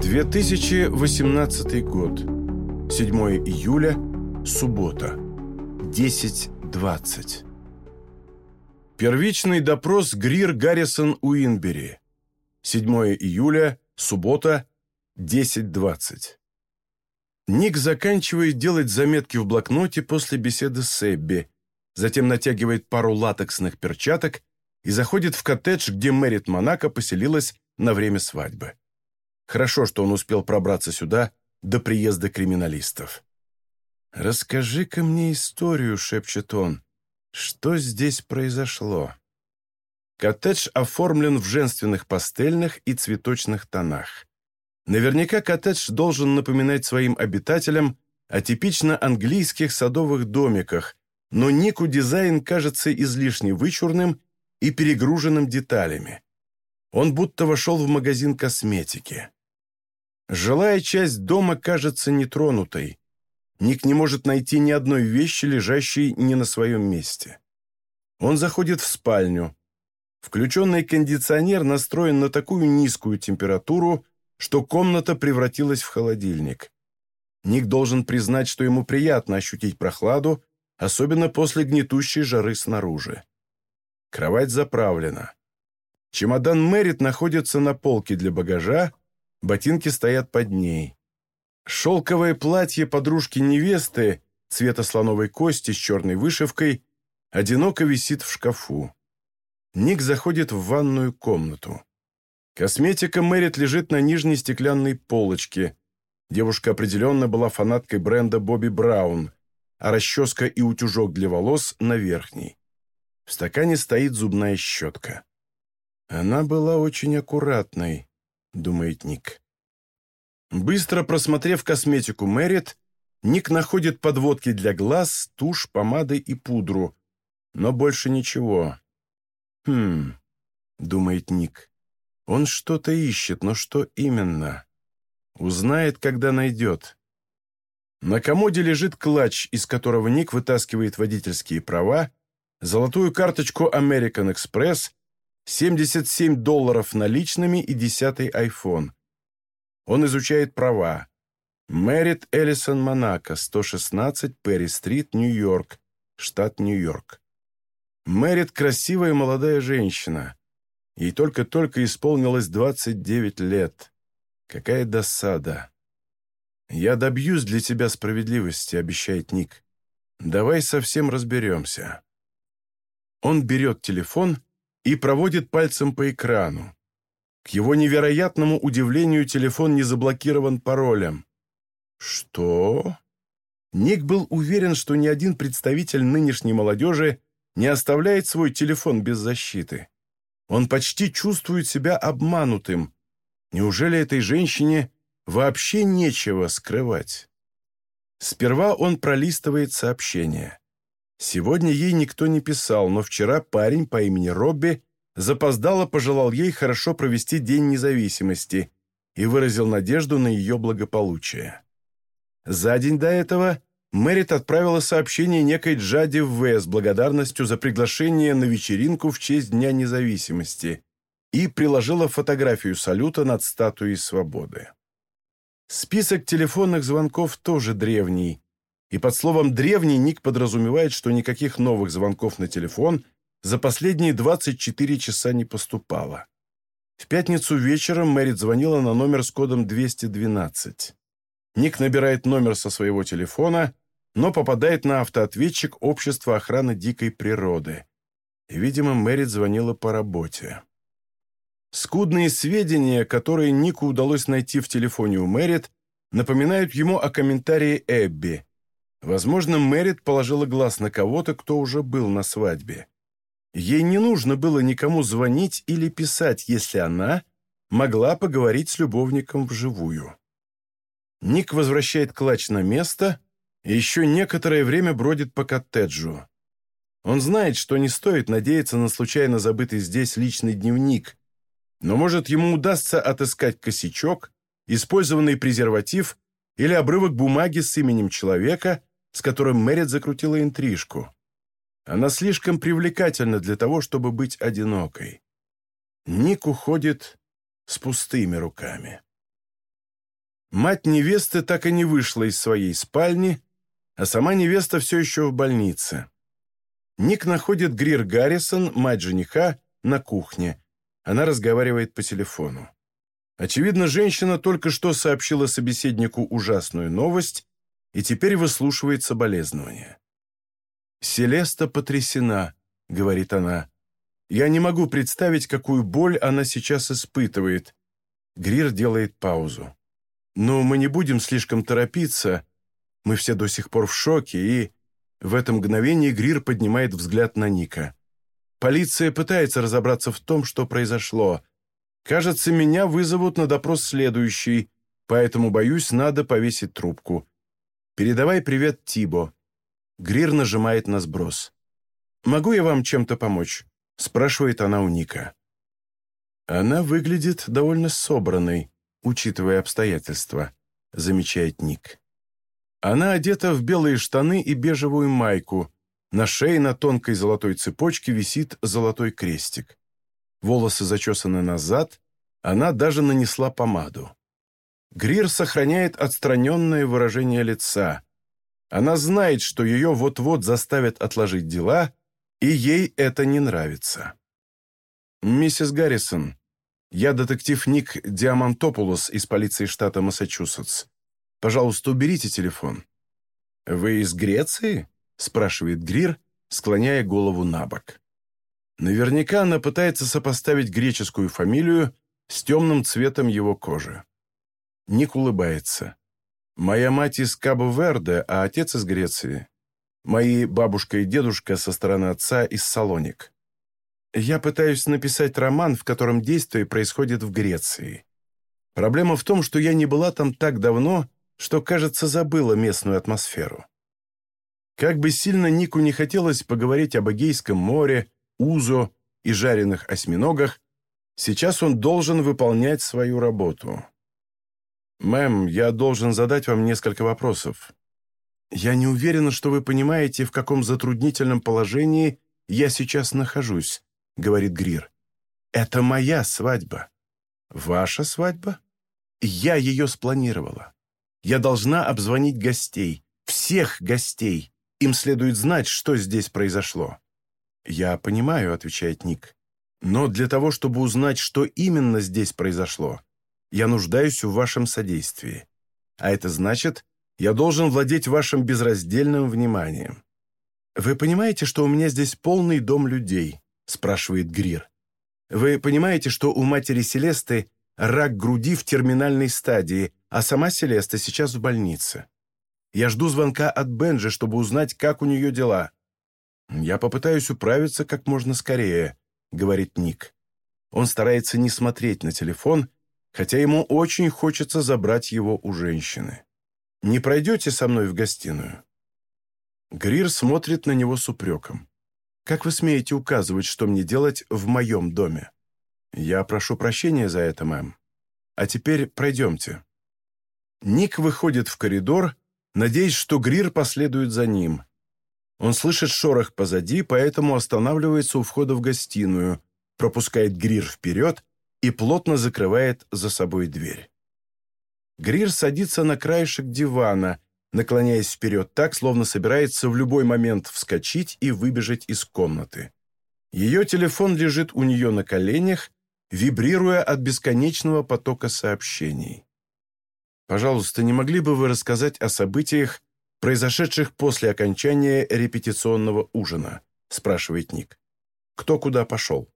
2018 год. 7 июля. Суббота. 10.20. Первичный допрос Грир Гаррисон Уинбери. 7 июля. Суббота. 10.20. Ник заканчивает делать заметки в блокноте после беседы с Эбби, затем натягивает пару латексных перчаток и заходит в коттедж, где Мэрит Монако поселилась на время свадьбы. Хорошо, что он успел пробраться сюда до приезда криминалистов. «Расскажи-ка мне историю», — шепчет он. «Что здесь произошло?» Коттедж оформлен в женственных пастельных и цветочных тонах. Наверняка коттедж должен напоминать своим обитателям о типично английских садовых домиках, но Нику дизайн кажется излишне вычурным и перегруженным деталями. Он будто вошел в магазин косметики. Жилая часть дома кажется нетронутой. Ник не может найти ни одной вещи, лежащей не на своем месте. Он заходит в спальню. Включенный кондиционер настроен на такую низкую температуру, что комната превратилась в холодильник. Ник должен признать, что ему приятно ощутить прохладу, особенно после гнетущей жары снаружи. Кровать заправлена. Чемодан Мэрит находится на полке для багажа, ботинки стоят под ней. Шелковое платье подружки-невесты цвета слоновой кости с черной вышивкой одиноко висит в шкафу. Ник заходит в ванную комнату. Косметика Мэрит лежит на нижней стеклянной полочке. Девушка определенно была фанаткой бренда Бобби Браун, а расческа и утюжок для волос на верхней. В стакане стоит зубная щетка. Она была очень аккуратной, думает Ник. Быстро просмотрев косметику Мэрит, Ник находит подводки для глаз, тушь, помады и пудру. Но больше ничего. «Хм...» — думает Ник. «Он что-то ищет, но что именно?» Узнает, когда найдет. На комоде лежит клатч, из которого Ник вытаскивает водительские права, золотую карточку American Express 77 долларов наличными и десятый iPhone. Он изучает права. Мэрит Эллисон Монако, 116 Перри-стрит, Нью-Йорк, штат Нью-Йорк. Мэрит – красивая молодая женщина. Ей только-только исполнилось 29 лет. Какая досада. «Я добьюсь для тебя справедливости», — обещает Ник. «Давай совсем разберемся». Он берет телефон и проводит пальцем по экрану. К его невероятному удивлению телефон не заблокирован паролем. Что? Ник был уверен, что ни один представитель нынешней молодежи не оставляет свой телефон без защиты. Он почти чувствует себя обманутым. Неужели этой женщине вообще нечего скрывать? Сперва он пролистывает сообщение. Сегодня ей никто не писал, но вчера парень по имени Робби запоздало пожелал ей хорошо провести День независимости и выразил надежду на ее благополучие. За день до этого Мэрит отправила сообщение некой Джаде В. с благодарностью за приглашение на вечеринку в честь Дня независимости и приложила фотографию салюта над статуей свободы. Список телефонных звонков тоже древний, и под словом «древний» Ник подразумевает, что никаких новых звонков на телефон за последние 24 часа не поступало. В пятницу вечером Мэрит звонила на номер с кодом 212. Ник набирает номер со своего телефона, но попадает на автоответчик Общества охраны дикой природы. И, видимо, Мэрит звонила по работе. Скудные сведения, которые Нику удалось найти в телефоне у Мэрит, напоминают ему о комментарии Эбби, Возможно, Мэрит положила глаз на кого-то, кто уже был на свадьбе. Ей не нужно было никому звонить или писать, если она могла поговорить с любовником вживую. Ник возвращает клатч на место и еще некоторое время бродит по коттеджу. Он знает, что не стоит надеяться на случайно забытый здесь личный дневник, но, может, ему удастся отыскать косячок, использованный презерватив или обрывок бумаги с именем человека, с которым Мэрит закрутила интрижку. Она слишком привлекательна для того, чтобы быть одинокой. Ник уходит с пустыми руками. Мать невесты так и не вышла из своей спальни, а сама невеста все еще в больнице. Ник находит Грир Гаррисон, мать жениха, на кухне. Она разговаривает по телефону. Очевидно, женщина только что сообщила собеседнику ужасную новость и теперь выслушивает соболезнования. «Селеста потрясена», — говорит она. «Я не могу представить, какую боль она сейчас испытывает». Грир делает паузу. «Но мы не будем слишком торопиться. Мы все до сих пор в шоке, и...» В это мгновение Грир поднимает взгляд на Ника. «Полиция пытается разобраться в том, что произошло. Кажется, меня вызовут на допрос следующий, поэтому, боюсь, надо повесить трубку. Передавай привет Тибо». Грир нажимает на сброс. «Могу я вам чем-то помочь?» – спрашивает она у Ника. «Она выглядит довольно собранной, учитывая обстоятельства», – замечает Ник. Она одета в белые штаны и бежевую майку. На шее на тонкой золотой цепочке висит золотой крестик. Волосы зачесаны назад, она даже нанесла помаду. Грир сохраняет отстраненное выражение лица. Она знает, что ее вот-вот заставят отложить дела, и ей это не нравится. «Миссис Гаррисон, я детектив Ник Диамантопулос из полиции штата Массачусетс. Пожалуйста, уберите телефон». «Вы из Греции?» – спрашивает Грир, склоняя голову на бок. Наверняка она пытается сопоставить греческую фамилию с темным цветом его кожи. Ник улыбается. «Моя мать из Кабо-Верде, а отец из Греции. Мои бабушка и дедушка со стороны отца из Салоник. Я пытаюсь написать роман, в котором действие происходит в Греции. Проблема в том, что я не была там так давно, что, кажется, забыла местную атмосферу. Как бы сильно Нику не хотелось поговорить об Эгейском море, Узо и жареных осьминогах, сейчас он должен выполнять свою работу. «Мэм, я должен задать вам несколько вопросов. Я не уверена, что вы понимаете, в каком затруднительном положении я сейчас нахожусь», — говорит Грир. «Это моя свадьба». «Ваша свадьба?» «Я ее спланировала. Я должна обзвонить гостей, всех гостей. Им следует знать, что здесь произошло». «Я понимаю», — отвечает Ник. «Но для того, чтобы узнать, что именно здесь произошло, я нуждаюсь в вашем содействии. А это значит, я должен владеть вашим безраздельным вниманием». «Вы понимаете, что у меня здесь полный дом людей?» — спрашивает Грир. «Вы понимаете, что у матери Селесты рак груди в терминальной стадии, а сама Селеста сейчас в больнице. Я жду звонка от Бенджи, чтобы узнать, как у нее дела. «Я попытаюсь управиться как можно скорее», — говорит Ник. Он старается не смотреть на телефон, хотя ему очень хочется забрать его у женщины. «Не пройдете со мной в гостиную?» Грир смотрит на него с упреком. «Как вы смеете указывать, что мне делать в моем доме?» «Я прошу прощения за это, мэм. А теперь пройдемте». Ник выходит в коридор, надеясь, что Грир последует за ним. Он слышит шорох позади, поэтому останавливается у входа в гостиную, пропускает Грир вперед и плотно закрывает за собой дверь. Грир садится на краешек дивана, наклоняясь вперед так, словно собирается в любой момент вскочить и выбежать из комнаты. Ее телефон лежит у нее на коленях, вибрируя от бесконечного потока сообщений. Пожалуйста, не могли бы вы рассказать о событиях, произошедших после окончания репетиционного ужина?» – спрашивает Ник. «Кто куда пошел?»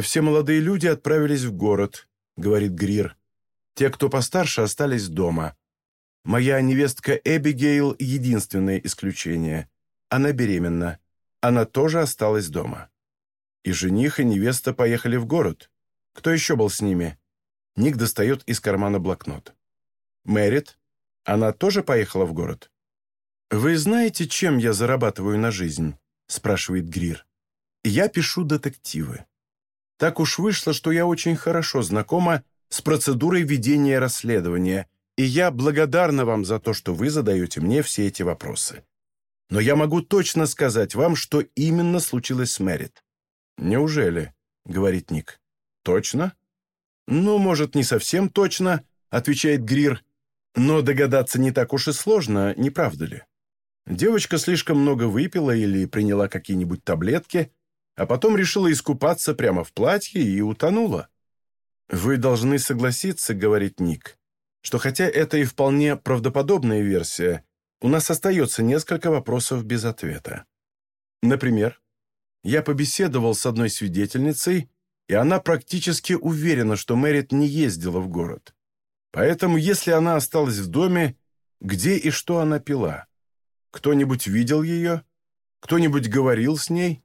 «Все молодые люди отправились в город», – говорит Грир. «Те, кто постарше, остались дома. Моя невестка Эбигейл – единственное исключение. Она беременна. Она тоже осталась дома. И жених, и невеста поехали в город. Кто еще был с ними?» Ник достает из кармана блокнот. Мэрит? Она тоже поехала в город?» «Вы знаете, чем я зарабатываю на жизнь?» – спрашивает Грир. «Я пишу детективы. Так уж вышло, что я очень хорошо знакома с процедурой ведения расследования, и я благодарна вам за то, что вы задаете мне все эти вопросы. Но я могу точно сказать вам, что именно случилось с Мэрит». «Неужели?» – говорит Ник. «Точно?» «Ну, может, не совсем точно», – отвечает Грир, Но догадаться не так уж и сложно, не правда ли? Девочка слишком много выпила или приняла какие-нибудь таблетки, а потом решила искупаться прямо в платье и утонула. «Вы должны согласиться», — говорит Ник, что хотя это и вполне правдоподобная версия, у нас остается несколько вопросов без ответа. Например, я побеседовал с одной свидетельницей, и она практически уверена, что Мэрит не ездила в город. Поэтому, если она осталась в доме, где и что она пила? Кто-нибудь видел ее? Кто-нибудь говорил с ней?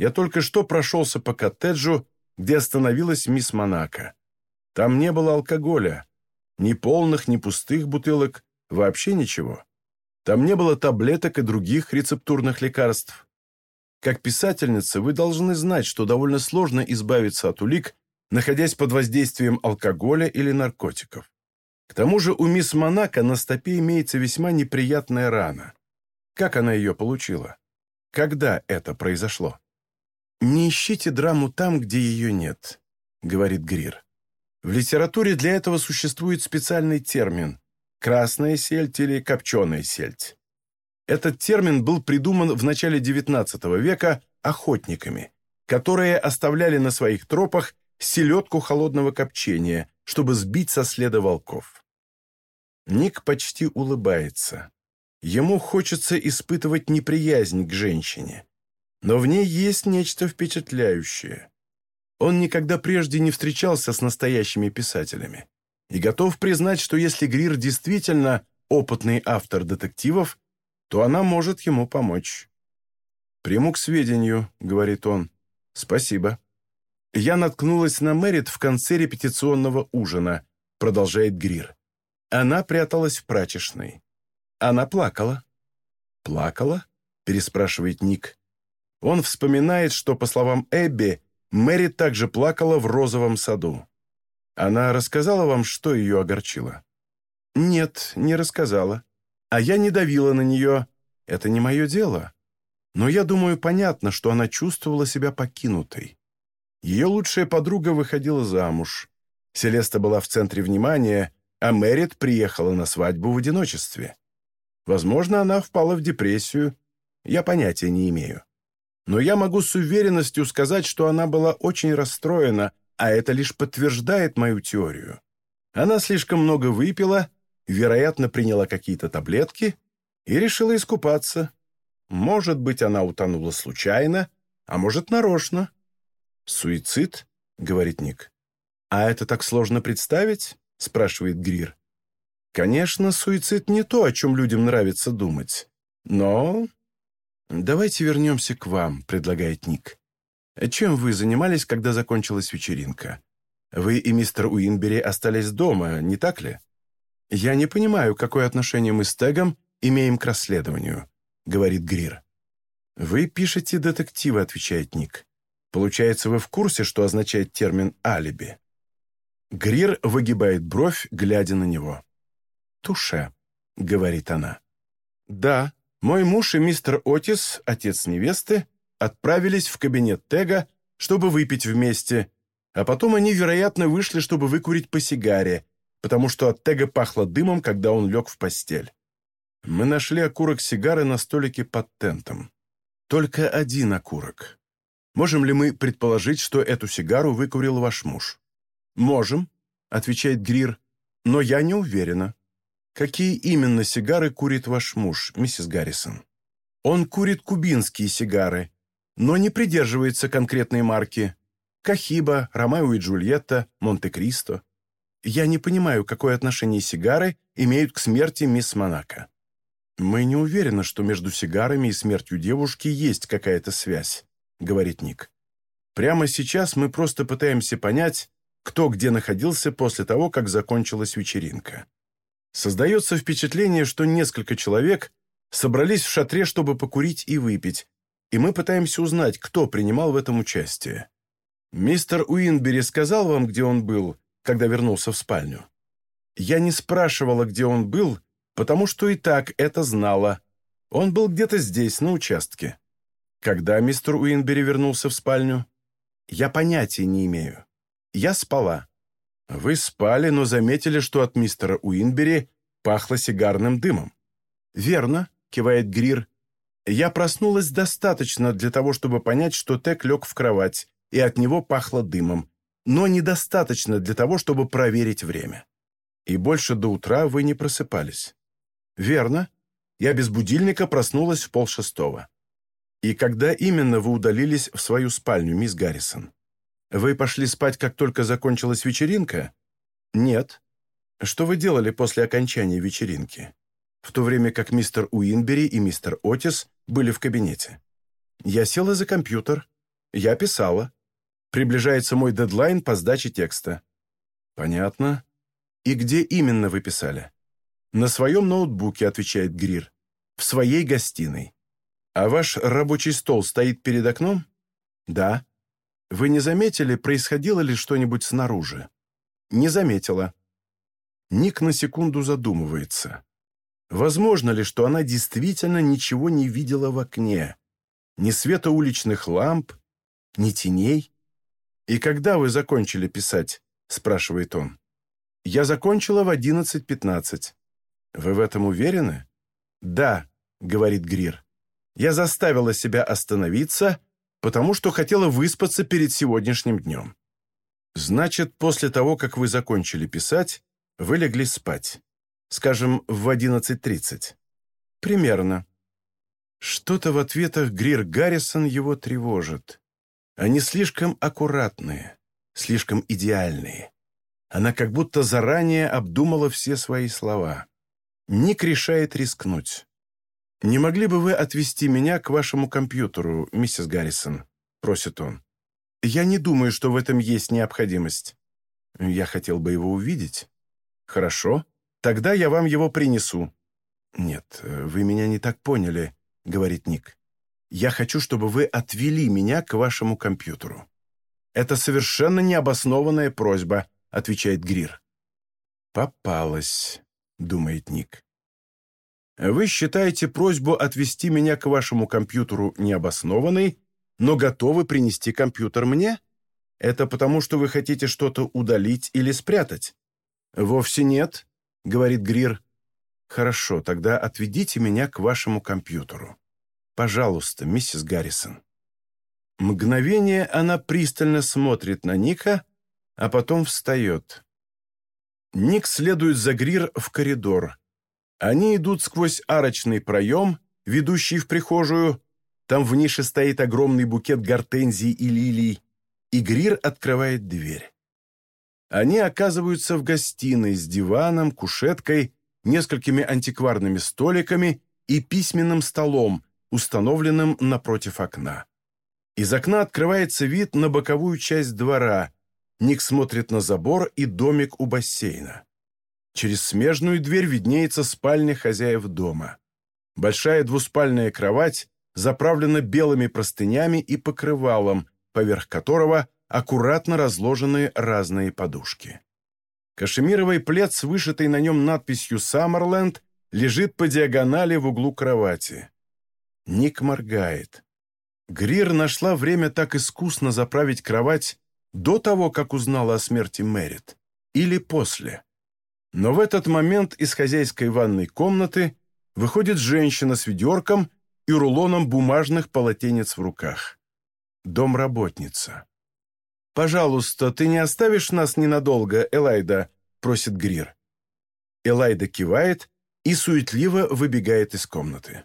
Я только что прошелся по коттеджу, где остановилась мисс Монако. Там не было алкоголя. Ни полных, ни пустых бутылок, вообще ничего. Там не было таблеток и других рецептурных лекарств. Как писательница вы должны знать, что довольно сложно избавиться от улик, находясь под воздействием алкоголя или наркотиков. К тому же у мисс Монако на стопе имеется весьма неприятная рана. Как она ее получила? Когда это произошло? «Не ищите драму там, где ее нет», — говорит Грир. В литературе для этого существует специальный термин «красная сельдь» или «копченая сельдь». Этот термин был придуман в начале XIX века охотниками, которые оставляли на своих тропах селедку холодного копчения, чтобы сбить со следа волков. Ник почти улыбается. Ему хочется испытывать неприязнь к женщине. Но в ней есть нечто впечатляющее. Он никогда прежде не встречался с настоящими писателями и готов признать, что если Грир действительно опытный автор детективов, то она может ему помочь. «Приму к сведению», — говорит он. «Спасибо». «Я наткнулась на Мэрит в конце репетиционного ужина», — продолжает Грир. Она пряталась в прачечной. Она плакала. «Плакала?» — переспрашивает Ник. Он вспоминает, что, по словам Эбби, Мэри также плакала в розовом саду. Она рассказала вам, что ее огорчило? Нет, не рассказала. А я не давила на нее. Это не мое дело. Но я думаю, понятно, что она чувствовала себя покинутой. Ее лучшая подруга выходила замуж. Селеста была в центре внимания, а Мэрит приехала на свадьбу в одиночестве. Возможно, она впала в депрессию. Я понятия не имею но я могу с уверенностью сказать, что она была очень расстроена, а это лишь подтверждает мою теорию. Она слишком много выпила, вероятно, приняла какие-то таблетки и решила искупаться. Может быть, она утонула случайно, а может, нарочно. «Суицид?» — говорит Ник. «А это так сложно представить?» — спрашивает Грир. «Конечно, суицид не то, о чем людям нравится думать. Но «Давайте вернемся к вам», — предлагает Ник. «Чем вы занимались, когда закончилась вечеринка? Вы и мистер Уинбери остались дома, не так ли? Я не понимаю, какое отношение мы с Тегом имеем к расследованию», — говорит Грир. «Вы пишете детективы», — отвечает Ник. «Получается, вы в курсе, что означает термин «алиби»?» Грир выгибает бровь, глядя на него. «Туше», — говорит она. «Да», мой муж и мистер Отис, отец невесты, отправились в кабинет Тега, чтобы выпить вместе, а потом они, вероятно, вышли, чтобы выкурить по сигаре, потому что от Тега пахло дымом, когда он лег в постель. Мы нашли окурок сигары на столике под тентом. Только один окурок. Можем ли мы предположить, что эту сигару выкурил ваш муж? Можем, отвечает Грир, но я не уверена. «Какие именно сигары курит ваш муж, миссис Гаррисон?» «Он курит кубинские сигары, но не придерживается конкретной марки. Кахиба, Ромео и Джульетта, Монте-Кристо. Я не понимаю, какое отношение сигары имеют к смерти мисс Монако. Мы не уверены, что между сигарами и смертью девушки есть какая-то связь», — говорит Ник. «Прямо сейчас мы просто пытаемся понять, кто где находился после того, как закончилась вечеринка. Создается впечатление, что несколько человек собрались в шатре, чтобы покурить и выпить, и мы пытаемся узнать, кто принимал в этом участие. Мистер Уинбери сказал вам, где он был, когда вернулся в спальню? Я не спрашивала, где он был, потому что и так это знала. Он был где-то здесь, на участке. Когда мистер Уинбери вернулся в спальню? Я понятия не имею. Я спала. Вы спали, но заметили, что от мистера Уинбери Пахло сигарным дымом. «Верно», — кивает Грир. «Я проснулась достаточно для того, чтобы понять, что Тек лег в кровать, и от него пахло дымом, но недостаточно для того, чтобы проверить время. И больше до утра вы не просыпались». «Верно. Я без будильника проснулась в полшестого». «И когда именно вы удалились в свою спальню, мисс Гаррисон? Вы пошли спать, как только закончилась вечеринка?» «Нет. Что вы делали после окончания вечеринки?» в то время как мистер Уинбери и мистер Отис были в кабинете. Я села за компьютер. Я писала. Приближается мой дедлайн по сдаче текста. Понятно. И где именно вы писали? На своем ноутбуке, отвечает Грир. В своей гостиной. А ваш рабочий стол стоит перед окном? Да. Вы не заметили, происходило ли что-нибудь снаружи? Не заметила. Ник на секунду задумывается. Возможно ли, что она действительно ничего не видела в окне? Ни света уличных ламп, ни теней? «И когда вы закончили писать?» – спрашивает он. «Я закончила в 11.15». «Вы в этом уверены?» «Да», – говорит Грир. «Я заставила себя остановиться, потому что хотела выспаться перед сегодняшним днем». «Значит, после того, как вы закончили писать, вы легли спать». Скажем, в 11.30. Примерно. Что-то в ответах Грир Гаррисон его тревожит. Они слишком аккуратные, слишком идеальные. Она как будто заранее обдумала все свои слова. Ник решает рискнуть. «Не могли бы вы отвести меня к вашему компьютеру, миссис Гаррисон?» — просит он. «Я не думаю, что в этом есть необходимость. Я хотел бы его увидеть». «Хорошо», Тогда я вам его принесу». «Нет, вы меня не так поняли», — говорит Ник. «Я хочу, чтобы вы отвели меня к вашему компьютеру». «Это совершенно необоснованная просьба», — отвечает Грир. «Попалась», — думает Ник. «Вы считаете просьбу отвести меня к вашему компьютеру необоснованной, но готовы принести компьютер мне? Это потому, что вы хотите что-то удалить или спрятать?» «Вовсе нет», — говорит Грир. «Хорошо, тогда отведите меня к вашему компьютеру. Пожалуйста, миссис Гаррисон». Мгновение она пристально смотрит на Ника, а потом встает. Ник следует за Грир в коридор. Они идут сквозь арочный проем, ведущий в прихожую. Там в нише стоит огромный букет гортензий и лилий, и Грир открывает дверь. Они оказываются в гостиной с диваном, кушеткой, несколькими антикварными столиками и письменным столом, установленным напротив окна. Из окна открывается вид на боковую часть двора. Ник смотрит на забор и домик у бассейна. Через смежную дверь виднеется спальня хозяев дома. Большая двуспальная кровать заправлена белыми простынями и покрывалом, поверх которого – аккуратно разложены разные подушки. Кашемировый плед с вышитой на нем надписью «Саммерленд» лежит по диагонали в углу кровати. Ник моргает. Грир нашла время так искусно заправить кровать до того, как узнала о смерти Мэрит, или после. Но в этот момент из хозяйской ванной комнаты выходит женщина с ведерком и рулоном бумажных полотенец в руках. Домработница. «Пожалуйста, ты не оставишь нас ненадолго, Элайда?» – просит Грир. Элайда кивает и суетливо выбегает из комнаты.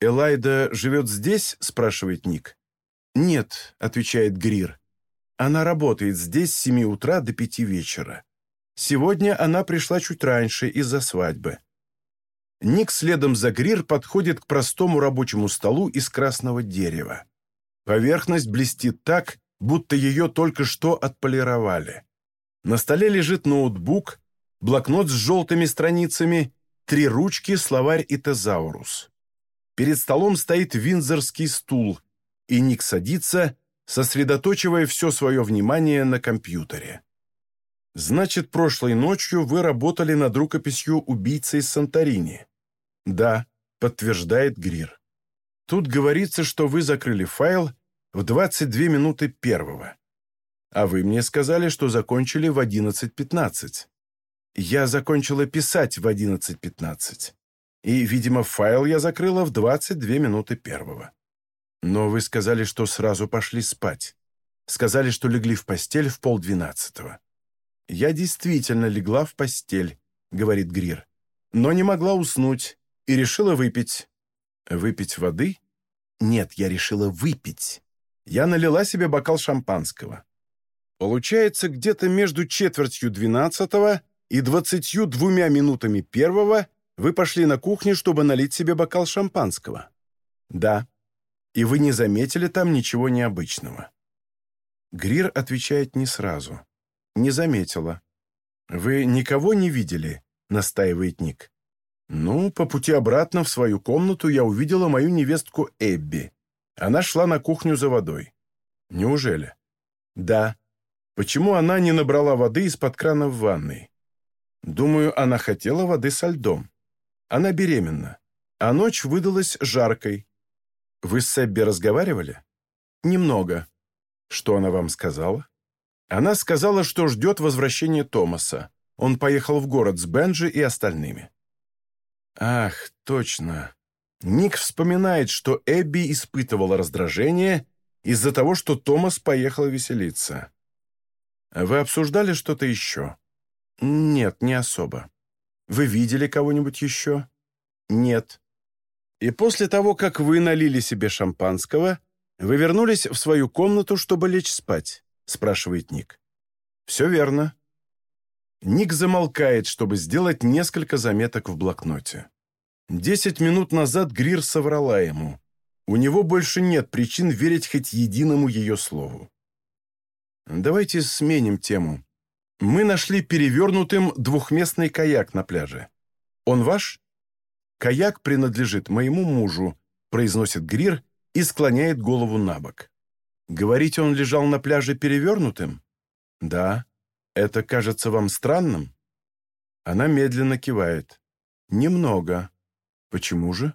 «Элайда живет здесь?» – спрашивает Ник. «Нет», – отвечает Грир. «Она работает здесь с семи утра до пяти вечера. Сегодня она пришла чуть раньше из-за свадьбы». Ник следом за Грир подходит к простому рабочему столу из красного дерева. Поверхность блестит так, будто ее только что отполировали. На столе лежит ноутбук, блокнот с желтыми страницами, три ручки, словарь и тезаурус. Перед столом стоит винзорский стул, и Ник садится, сосредоточивая все свое внимание на компьютере. «Значит, прошлой ночью вы работали над рукописью убийцы из Санторини?» «Да», — подтверждает Грир. «Тут говорится, что вы закрыли файл в 22 минуты первого. А вы мне сказали, что закончили в 11.15. Я закончила писать в 11.15. И, видимо, файл я закрыла в 22 минуты первого. Но вы сказали, что сразу пошли спать. Сказали, что легли в постель в полдвенадцатого. Я действительно легла в постель, говорит Грир, но не могла уснуть и решила выпить. Выпить воды? Нет, я решила выпить. Я налила себе бокал шампанского. Получается, где-то между четвертью двенадцатого и двадцатью двумя минутами первого вы пошли на кухню, чтобы налить себе бокал шампанского. Да. И вы не заметили там ничего необычного. Грир отвечает не сразу. Не заметила. «Вы никого не видели?» — настаивает Ник. «Ну, по пути обратно в свою комнату я увидела мою невестку Эбби. Она шла на кухню за водой». «Неужели?» «Да. Почему она не набрала воды из-под крана в ванной?» «Думаю, она хотела воды со льдом. Она беременна, а ночь выдалась жаркой. Вы с Эбби разговаривали?» «Немного». «Что она вам сказала?» Она сказала, что ждет возвращения Томаса. Он поехал в город с Бенджи и остальными. Ах, точно. Ник вспоминает, что Эбби испытывала раздражение из-за того, что Томас поехал веселиться. Вы обсуждали что-то еще? Нет, не особо. Вы видели кого-нибудь еще? Нет. И после того, как вы налили себе шампанского, вы вернулись в свою комнату, чтобы лечь спать, спрашивает Ник. Все верно. Ник замолкает, чтобы сделать несколько заметок в блокноте. Десять минут назад Грир соврала ему. У него больше нет причин верить хоть единому ее слову. Давайте сменим тему. Мы нашли перевернутым двухместный каяк на пляже. Он ваш? Каяк принадлежит моему мужу, произносит Грир и склоняет голову на бок. Говорите, он лежал на пляже перевернутым? Да. «Это кажется вам странным?» Она медленно кивает. «Немного. Почему же?»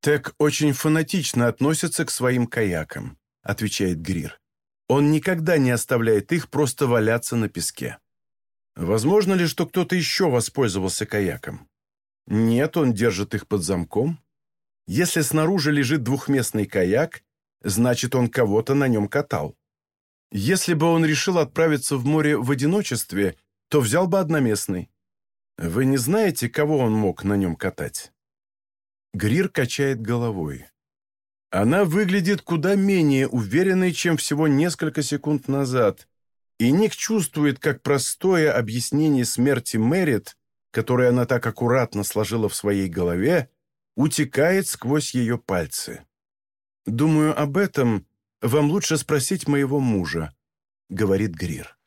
«Тек очень фанатично относится к своим каякам», — отвечает Грир. «Он никогда не оставляет их просто валяться на песке». «Возможно ли, что кто-то еще воспользовался каяком?» «Нет, он держит их под замком. Если снаружи лежит двухместный каяк, значит, он кого-то на нем катал. Если бы он решил отправиться в море в одиночестве, то взял бы одноместный. Вы не знаете, кого он мог на нем катать?» Грир качает головой. Она выглядит куда менее уверенной, чем всего несколько секунд назад, и Ник чувствует, как простое объяснение смерти Мэрит, которое она так аккуратно сложила в своей голове, утекает сквозь ее пальцы. Думаю об этом, «Вам лучше спросить моего мужа», — говорит Грир.